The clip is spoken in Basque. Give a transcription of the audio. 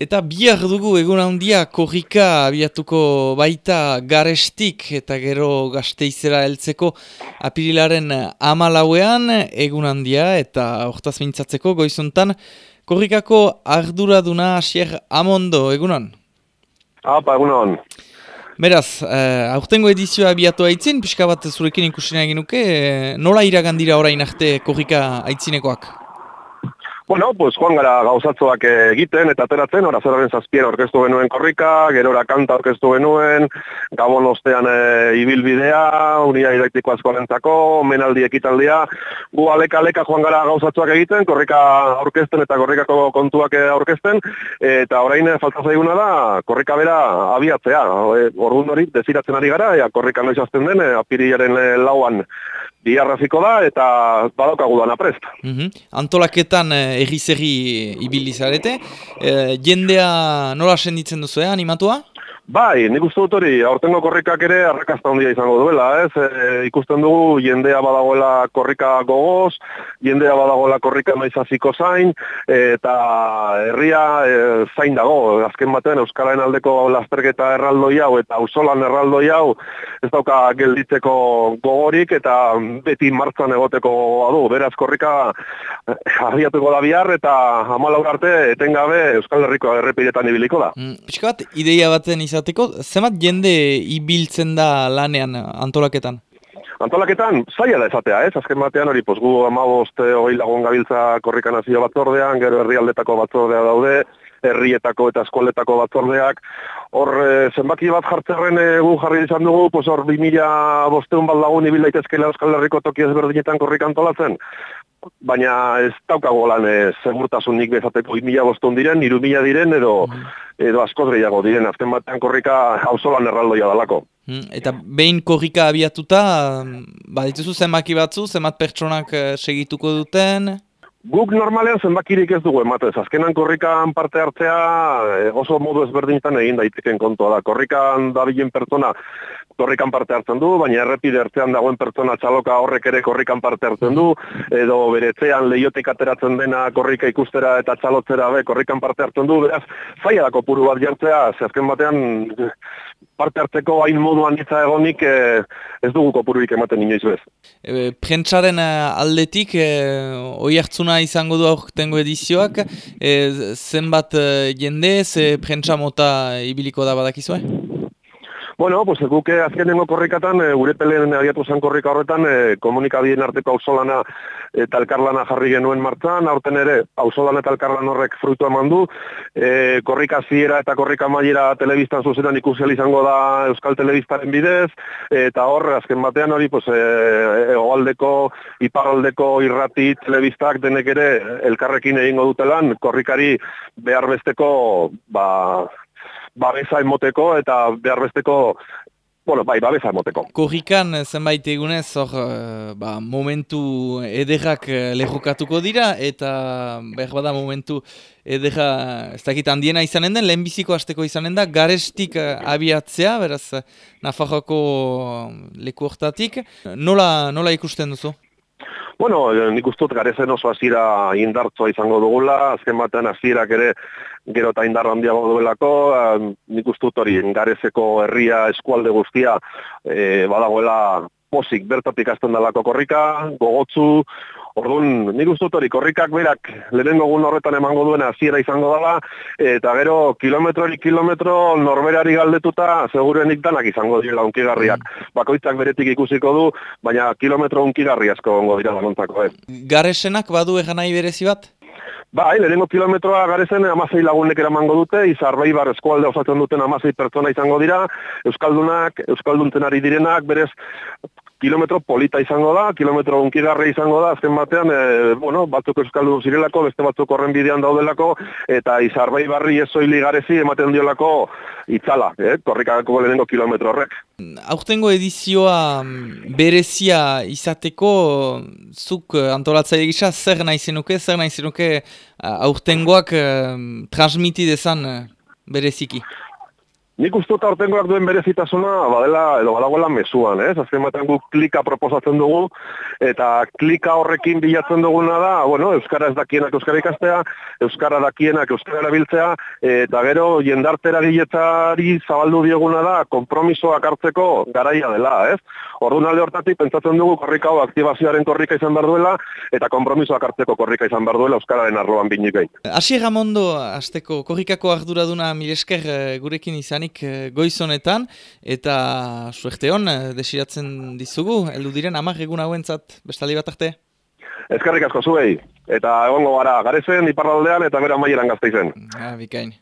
Eta bihar dugu egun handia korrika abiatuko baita garestik eta gero gazteizera heltzeko apirilaren amalauean egun handia eta hortaz mintzatzeko goizuntan korrikako arduraduna asier amondo egunan? Apa, egunon. Beraz, uh, aurtengo edizioa abiatu haitzin, pixka bat zurekin ikusina egin nuke, eh, nola iragandira orain arte korrika aitzinekoak? Bueno, pues joan gara gauzatzoak egiten eta ateratzen, ora zeraren zazpien orkestu genuen korrika, gerora kanta orkestu genuen, gabon ostean e, ibilbidea, unia idaktiko askoarentzako, menaldi ekitaldia, gu aleka aleka joan gara gauzatzoak egiten, korrika aurkezten eta korrikako kontuak aurkezten, eta orain falta zaiguna da, korrika bera abiatzea, e, orgun hori, desiratzen ari gara, ea korrika noiz azten den, e, apirilaren e, lauan biarraziko da eta badaukagu dana prest. Mm Antolaketan eh, erri ibilizarete, eh, jendea nola senditzen duzu, eh, animatua? Bai, nik uste dut hori, aurtengo korrikak ere arrakazta handia izango duela, ez? E, ikusten dugu jendea badagoela korrika gogoz, jendea badagoela korrika maizaziko zain, eta herria e, zain dago, azken batean Euskararen aldeko lasterketa erraldoi hau eta auzolan erraldoi hau ez dauka gelditzeko gogorik eta beti martzan egoteko adu, beraz korrika e, abiatuko da bihar eta amalaur arte etengabe Euskal Herriko errepidetan ibiliko da. Mm, Piskat, ideia baten izan izateko, zemat jende ibiltzen da lanean antolaketan? Antolaketan, zaila da esatea, ez? Azken batean hori, posgu amabost, eh, hori lagun gabiltza korrika nazio batzordean, gero herrialdetako batzordea daude, herrietako eta eskoletako batzordeak. Hor, e, zenbaki bat jartzerren e, gu jarri izan dugu, pues hor, 2000 bosteun bat lagun ibil daitezkela Euskal Herriko toki ezberdinetan korrika antolatzen baina ez daukago lan ez segurtasunik bezateko 2000 boston diren, 3000 diren edo mm. edo askoz gehiago diren azken batean korrika auzolan erraldoia dalako. Mm, eta behin korrika abiatuta, badituzu zenbaki batzu, zenbat pertsonak eh, segituko duten? Guk normalean zenbakirik ez dugu ematez. Azkenan korrikan parte hartzea eh, oso modu ezberdinetan egin daiteken kontua da. Korrikan dabilen pertsona korrikan parte hartzen du, baina errepide hartzean dagoen pertsona txaloka horrek ere korrikan parte hartzen du, edo beretzean lehiotik ateratzen dena korrika ikustera eta txalotzera be korrikan parte hartzen du, beraz, zaila dako puru bat jartzea, ze azken batean parte hartzeko hain moduan nitza egonik eh, ez dugu kopururik ematen inoiz bez. E, Prentsaren aldetik, e, oi hartzuna izango du aurtengo edizioak, e, zenbat e, jende, ze prentsa mota ibiliko da badakizue? Bueno, pues guke azkenengo korrikatan, e, gure peleen abiatu zen korrika horretan, e, komunikabien arteko auzolana eta elkarlana jarri genuen martzan, aurten ere, auzolan eta elkarlan horrek fruitu eman du, e, korrika ziera eta korrika maiera telebistan zuzetan ikusial izango da Euskal Telebistaren bidez, eta hor, azken batean hori, pues, egoaldeko, iparaldeko irrati telebistak denek ere elkarrekin egingo dutelan, korrikari behar besteko, ba, babesa emoteko eta behar besteko Bueno, bai, babesa emoteko. Korrikan, zenbait egunez, hor, uh, ba, momentu ederrak uh, lehokatuko dira, eta behar bada momentu ederra, ez dakit handiena izanen den, lehenbiziko hasteko izanen da, garestik abiatzea, beraz, Nafarroko leku hortatik. Nola, nola ikusten duzu? Bueno, nik ustut garezen oso hasiera indartzoa izango dugula, azken batean hasierak ere gero eta indar handiago duelako, nik ustut hori garezeko herria eskualde guztia e, badagoela posik bertatik azten dalako korrika, gogotzu, Orduan, nik uste hori, korrikak berak lehenengo gun horretan emango duena hasiera izango dela, eta gero kilometrori kilometro norberari galdetuta segurenik danak izango dira unkigarriak. Mm. Bakoitzak beretik ikusiko du, baina kilometro unkigarri asko ongo dira laguntzako, ez. Garesenak badu egan nahi berezi bat? Bai, lehenengo kilometroa garezen amasei lagunek eramango dute, izarbei bar eskualde osatzen duten amasei pertsona izango dira, Euskaldunak, Euskalduntzen ari direnak, berez, kilometro polita izango da, kilometro unkigarri izango da, azken batean, e, bueno, batzuk euskaldu zirelako, beste batzuk horren bidean daudelako, eta izarbei barri ezoili garezi ematen diolako itzala, eh, korrikako lehenengo kilometro horrek. Aurtengo edizioa mm, berezia izateko, zuk eh, antolatzaile gisa, zer nahi zenuke, zer nahi zenuke aurtengoak transmiti dezan bereziki? Nik uste eta ortengoak duen berezitasuna badela edo badagoela mesuan, ez? Azken batean guk klika proposatzen dugu eta klika horrekin bilatzen duguna da, bueno, euskara ez dakienak euskara ikastea, euskara dakienak euskara erabiltzea eta gero jendartera giletzari zabaldu dieguna da konpromisoak hartzeko garaia dela, ez? Orduan alde hortatik pentsatzen dugu korrika hau aktibazioaren korrika izan behar duela eta konpromisoak hartzeko korrika izan behar duela euskararen arloan binik behin. Asi Ramondo, azteko korrikako arduraduna milesker eh, gurekin izanik izanik eh, goizonetan, eta suerte hon, eh, desiratzen dizugu, heldu diren amak egun hauentzat bestali bat arte? Ezkerrik asko zuei, eta egongo gara garezen, iparraldean, eta bera maieran gazte izen. Ah, bikain.